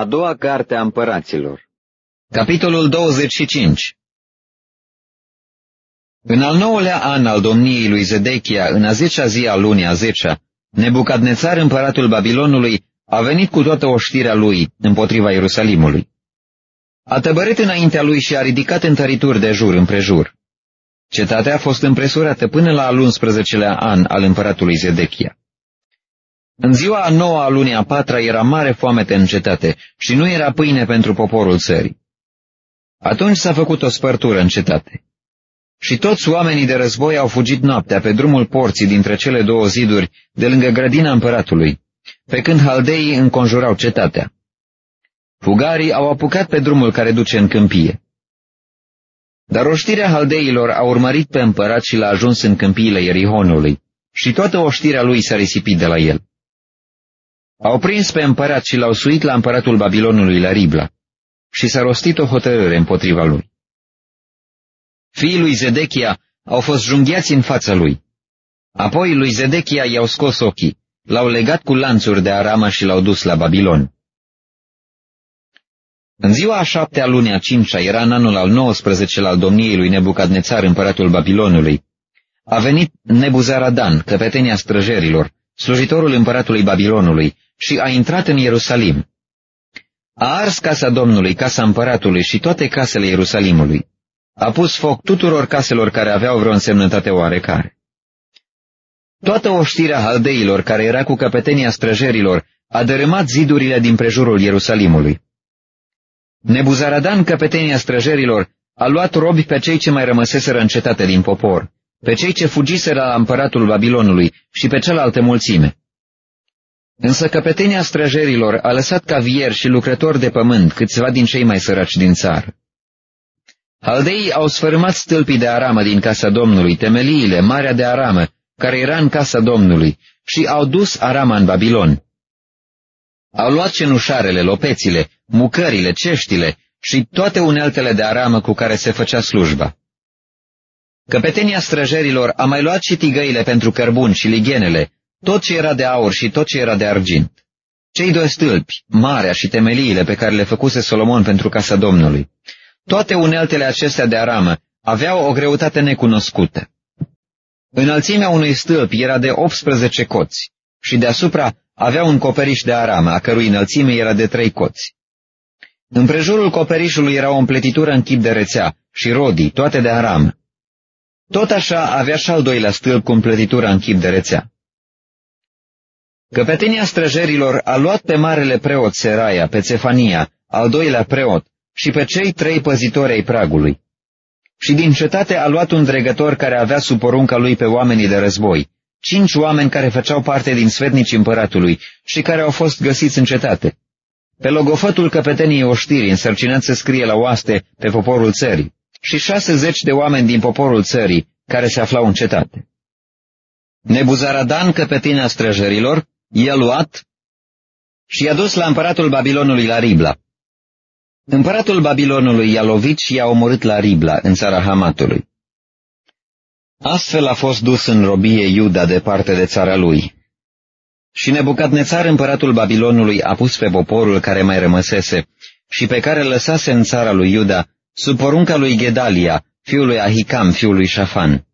A doua carte a împăraților Capitolul 25 În al nouălea an al domniei lui Zedechia, în a zecea zi a lunii a zecea, Nebucadnețar, împăratul Babilonului, a venit cu toată oștirea lui împotriva Ierusalimului. A tăbărit înaintea lui și a ridicat întărituri de jur împrejur. Cetatea a fost împresurată până la al 11-lea an al împăratului Zedechia. În ziua a noua a lunii a patra era mare foamete în cetate și nu era pâine pentru poporul țării. Atunci s-a făcut o spărtură în cetate. Și toți oamenii de război au fugit noaptea pe drumul porții dintre cele două ziduri de lângă grădina împăratului, pe când haldeii înconjurau cetatea. Fugarii au apucat pe drumul care duce în câmpie. Dar oștirea haldeilor a urmărit pe împărat și l-a ajuns în câmpiile Ierihonului și toată oștirea lui s-a risipit de la el. Au prins pe împărat și l-au suit la împăratul Babilonului la Ribla și s-a rostit o hotărâre împotriva lui. Fiii lui Zedechia au fost junghiați în fața lui. Apoi lui Zedechia i-au scos ochii, l-au legat cu lanțuri de aramă și l-au dus la Babilon. În ziua a șaptea lunii a cincea era în anul al 19 al domniei lui Nebucadnețar, împăratul Babilonului. A venit Nebuzaradan, căpetenia străjerilor, slujitorul împăratului Babilonului, și a intrat în Ierusalim. A ars casa Domnului, casa împăratului și toate casele Ierusalimului. A pus foc tuturor caselor care aveau vreo însemnătate oarecare. Toată oștirea haldeilor care era cu căpetenia străjerilor a dărâmat zidurile din prejurul Ierusalimului. Nebuzaradan, căpetenia străjerilor, a luat robi pe cei ce mai rămăseseră în cetate din popor, pe cei ce fugiseră la împăratul Babilonului și pe cealaltă mulțime. Însă căpetenia străjerilor a lăsat cavier și lucrători de pământ câțiva din cei mai săraci din țară. Haldeii au sfărâmat stâlpii de aramă din casa Domnului, temeliile, marea de aramă, care era în casa Domnului, și au dus arama în Babilon. Au luat cenușarele, lopețile, mucările, ceștile și toate uneltele de aramă cu care se făcea slujba. Căpetenia străjerilor a mai luat și tigăile pentru cărbun și lighenele, tot ce era de aur și tot ce era de argint. Cei doi stâlpi, marea și temeliile pe care le făcuse Solomon pentru casa Domnului. Toate uneltele acestea de aramă aveau o greutate necunoscută. Înălțimea unui stâlp era de 18 coți și deasupra avea un coperiș de aramă, a cărui înălțime era de trei coți. În prejurul coperișului era o împletitură în chip de rețea și rodii, toate de aramă. Tot așa avea și al doilea stâlp cu împletitura în chip de rețea. Căpetenia străjerilor a luat pe marele preot Seraia, pe Cefania, al doilea preot, și pe cei trei păzitori ai pragului. Și din cetate a luat un dregător care avea sub porunca lui pe oamenii de război, cinci oameni care făceau parte din sfetnicii împăratului și care au fost găsiți în cetate. Pe logofătul căpeteniei oștirii, însărcinat să scrie la oaste pe poporul țării, și șase zeci de oameni din poporul țării care se aflau în cetate. Nebuzaradan, căpetenea străjărilor, i-a luat și i-a dus la împăratul Babilonului la Ribla. Împăratul Babilonului i-a lovit și i-a omorât la Ribla, în țara Hamatului. Astfel a fost dus în robie Iuda departe de țara lui. Și Nebucadnețar, împăratul Babilonului, a pus pe poporul care mai rămăsese și pe care lăsase în țara lui Iuda, sub porunca lui Gedalia, fiul lui Ahicam, fiul lui Șafan.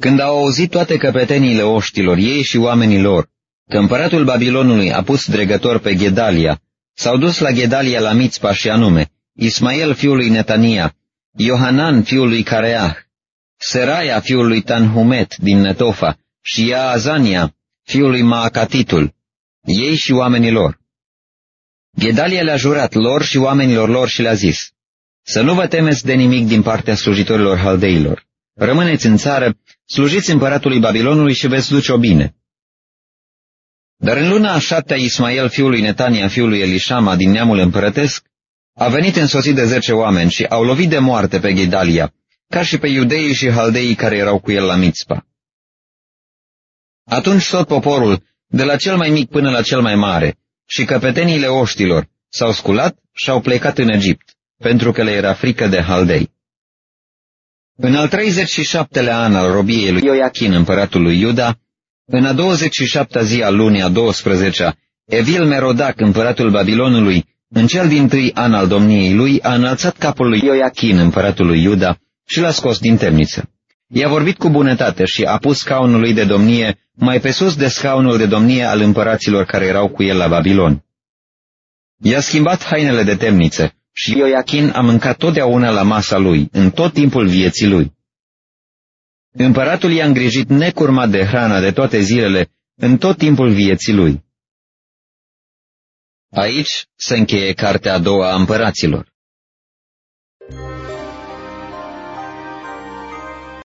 Când au auzit toate căpeteniile oștilor, ei și oamenii lor, că împăratul Babilonului a pus dregător pe Gedalia, s-au dus la Gedalia la Mitzpa și anume, Ismael fiul lui Netania, Iohanan fiul lui Careah, Seraia fiul lui Tanhumet din Netofa și Iaazania fiul lui Maacatitul, ei și oamenii lor. Gedalia le-a jurat lor și oamenilor lor și le-a zis, să nu vă temeți de nimic din partea slujitorilor haldeilor. Rămâneți în țară, slujiți împăratului Babilonului și veți duce-o bine. Dar în luna a șaptea Ismael, fiul lui Netania, fiul lui Elishama, din neamul împărătesc, a venit însoțit de zece oameni și au lovit de moarte pe Ghidalia, ca și pe iudeii și haldeii care erau cu el la Mitzpa. Atunci tot poporul, de la cel mai mic până la cel mai mare, și căpeteniile oștilor, s-au sculat și au plecat în Egipt, pentru că le era frică de haldei. În al 37-lea an al robiei lui Ioachin, împăratul lui Iuda, în a 27-a zi a lunii a 12-a, Evil Merodac, împăratul Babilonului, în cel din tâi an al domniei lui, a înălțat capul lui Ioachim, împăratul lui Iuda, și l-a scos din temniță. I-a vorbit cu bunătate și a pus scaunul lui de domnie mai pe sus de scaunul de domnie al împăraților care erau cu el la Babilon. I-a schimbat hainele de temniță și Ioachim a mâncat totdeauna la masa lui, în tot timpul vieții lui. Împăratul i-a îngrijit necurmat de hrana de toate zilele, în tot timpul vieții lui. Aici se încheie cartea a doua a împăraților.